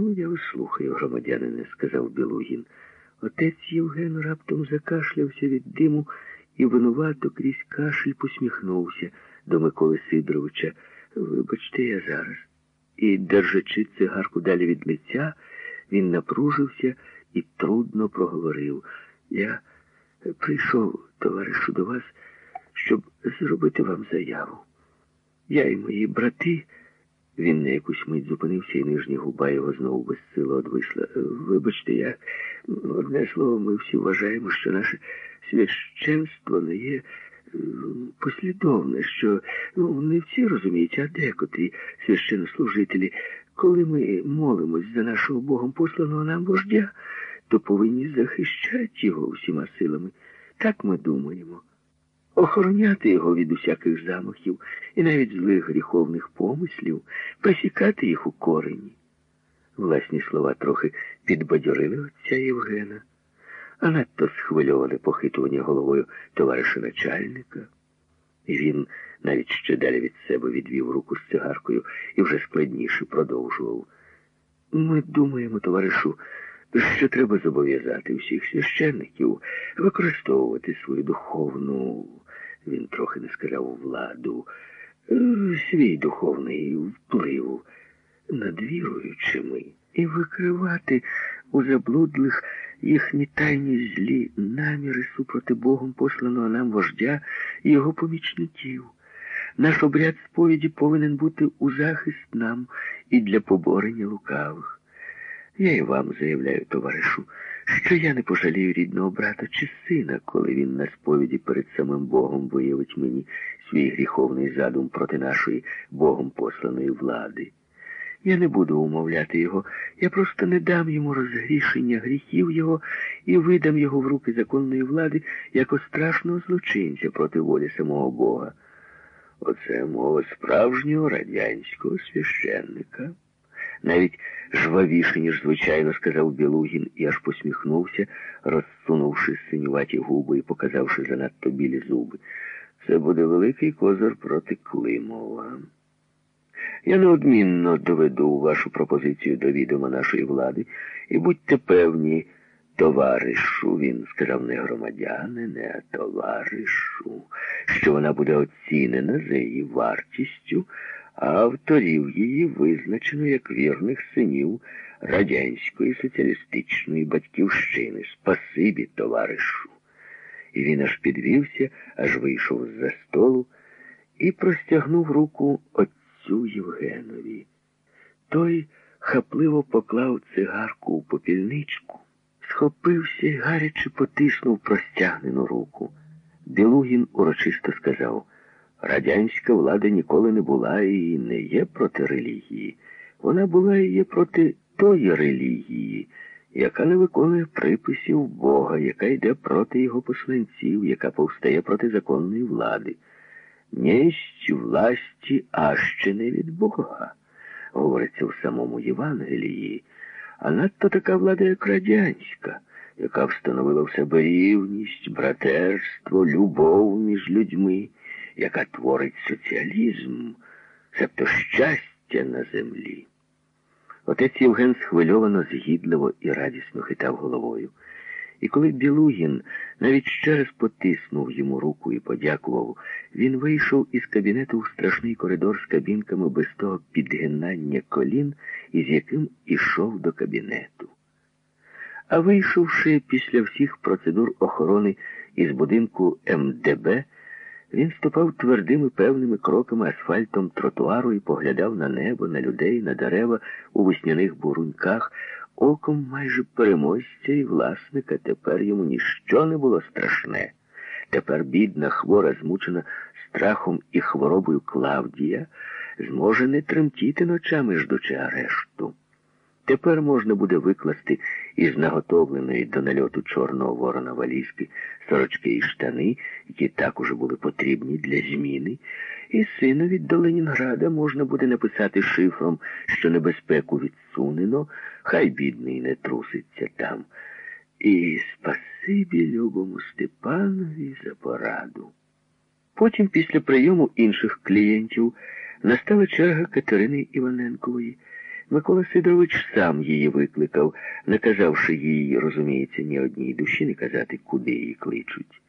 Ну, я вас слухаю, громадянине, сказав Білугін. Отець Євген раптом закашлявся від диму і винувато крізь кашель посміхнувся до Миколи Сидоровича. Вибачте, я зараз. І, держачи цигарку далі від лиця, він напружився і трудно проговорив. Я прийшов, товаришу, до вас, щоб зробити вам заяву. Я і мої брати. Він на якусь мить зупинився, і нижня губа його знову безсило одвисла. Вибачте, я одне слово, ми всі вважаємо, що наше священство не є послідовне, що ну, не всі розуміють, а декотрі священнослужителі, коли ми молимось за нашого Богом посланого нам вождя, то повинні захищати його всіма силами. Так ми думаємо. Охороняти його від усяких замахів і навіть злих гріховних помислів, посікати їх у корені. Власні слова трохи підбадьорили отця Євгена а надто схвильоване похитування головою товариша начальника. І він навіть ще далі від себе відвів руку з цигаркою і вже складніше продовжував. Ми думаємо, товаришу, що треба зобов'язати всіх священників використовувати свою духовну, він трохи не сказав владу, свій духовний вплив над віруючими і викривати у заблудлих їхні тайні злі наміри супроти Богом посланого нам вождя і його помічників. Наш обряд сповіді повинен бути у захист нам і для поборення лукавих. Я і вам заявляю, товаришу, що я не пожалію рідного брата чи сина, коли він на сповіді перед самим Богом виявить мені свій гріховний задум проти нашої Богом посланої влади. Я не буду умовляти його, я просто не дам йому розгрішення гріхів його і видам його в руки законної влади як страшного злочинця проти волі самого Бога. Оце мова справжнього радянського священника. Навіть жвавіше, ніж звичайно, сказав Білугін і аж посміхнувся, розсунувши синюваті губи і показавши занадто білі зуби. Це буде великий козир проти Климова. Я неодмінно доведу вашу пропозицію до відома нашої влади і будьте певні, товаришу, він сказав не громадянине, а товаришу, що вона буде оцінена за її вартістю, а авторів її визначено як вірних синів радянської соціалістичної батьківщини. Спасибі, товаришу. І він аж підвівся, аж вийшов з-за столу і простягнув руку отцю Євгенові. Той хапливо поклав цигарку у попільничку, схопився і гаряче потиснув простягнену руку. Білугін урочисто сказав, радянська влада ніколи не була і не є проти релігії. Вона була і є проти тої релігії, яка не виконує приписів Бога, яка йде проти його посланців, яка повстає проти законної влади. Несть власті аще не від Бога, говориться в самому Євангелії, а надто така влада, як радянська, яка встановила в себе рівність, братерство, любов між людьми, яка творить соціалізм, себто щастя на землі. Отець Євген схвильовано, згідливо і радісно хитав головою. І коли Білугін навіть ще раз потиснув йому руку і подякував, він вийшов із кабінету в страшний коридор з кабінками без того підгинання колін, із яким ішов до кабінету. А вийшовши після всіх процедур охорони із будинку МДБ, він ступав твердими певними кроками асфальтом тротуару і поглядав на небо, на людей, на дерева у весняних буруньках, оком майже переможця і власника тепер йому ніщо не було страшне. Тепер бідна, хвора, змучена страхом і хворобою Клавдія, зможе не тремтіти ночами, ждучи арешту. Тепер можна буде викласти із наготовленої до нальоту Чорного ворона валізки сорочки і штани, які також були потрібні для зміни, і синові до Ленінграда можна буде написати шифром, що небезпеку відсунено, хай бідний не труситься там. І спасибі любому Степанові за пораду. Потім, після прийому інших клієнтів, настала черга Катерини Іваненкової. Микола Сидорович сам її викликав, наказавши їй, розуміється, ні одній душі не казати, куди її кличуть.